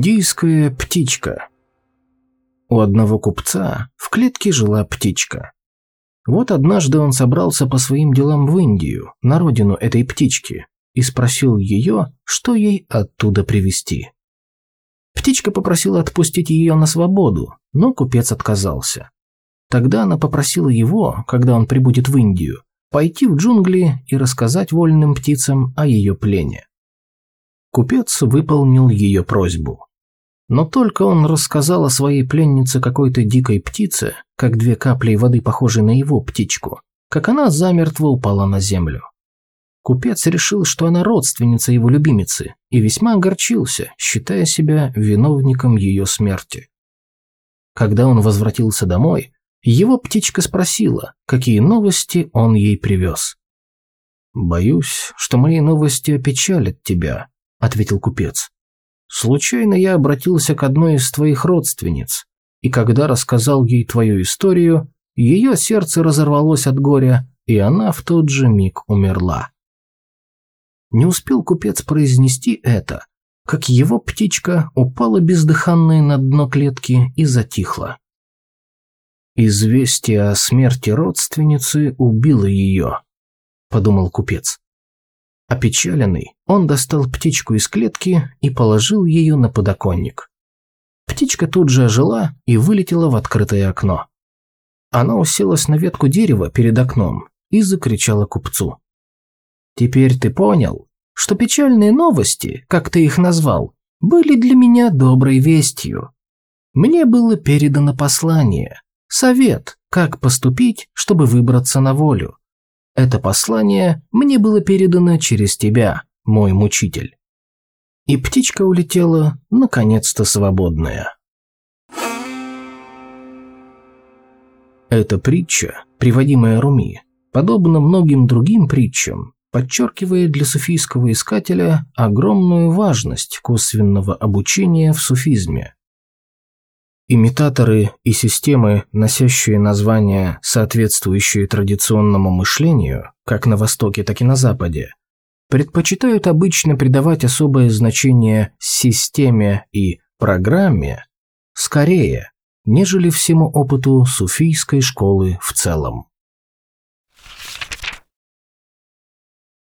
Индийская птичка. У одного купца в клетке жила птичка. Вот однажды он собрался по своим делам в Индию, на родину этой птички, и спросил ее, что ей оттуда привезти. Птичка попросила отпустить ее на свободу, но купец отказался. Тогда она попросила его, когда он прибудет в Индию, пойти в джунгли и рассказать вольным птицам о ее плене. Купец выполнил ее просьбу. Но только он рассказал о своей пленнице какой-то дикой птице, как две капли воды похожей на его птичку, как она замертво упала на землю. Купец решил, что она родственница его любимицы, и весьма огорчился, считая себя виновником ее смерти. Когда он возвратился домой, его птичка спросила, какие новости он ей привез. «Боюсь, что мои новости опечалят тебя», – ответил купец. «Случайно я обратился к одной из твоих родственниц, и когда рассказал ей твою историю, ее сердце разорвалось от горя, и она в тот же миг умерла». Не успел купец произнести это, как его птичка упала бездыханной на дно клетки и затихла. «Известие о смерти родственницы убило ее», – подумал купец. Опечаленный, он достал птичку из клетки и положил ее на подоконник. Птичка тут же ожила и вылетела в открытое окно. Она уселась на ветку дерева перед окном и закричала купцу. «Теперь ты понял, что печальные новости, как ты их назвал, были для меня доброй вестью. Мне было передано послание, совет, как поступить, чтобы выбраться на волю. Это послание мне было передано через тебя, мой мучитель. И птичка улетела, наконец-то свободная. Эта притча, приводимая Руми, подобно многим другим притчам, подчеркивает для суфийского искателя огромную важность косвенного обучения в суфизме – Имитаторы и системы, носящие названия, соответствующие традиционному мышлению, как на Востоке, так и на Западе, предпочитают обычно придавать особое значение системе и программе скорее, нежели всему опыту суфийской школы в целом.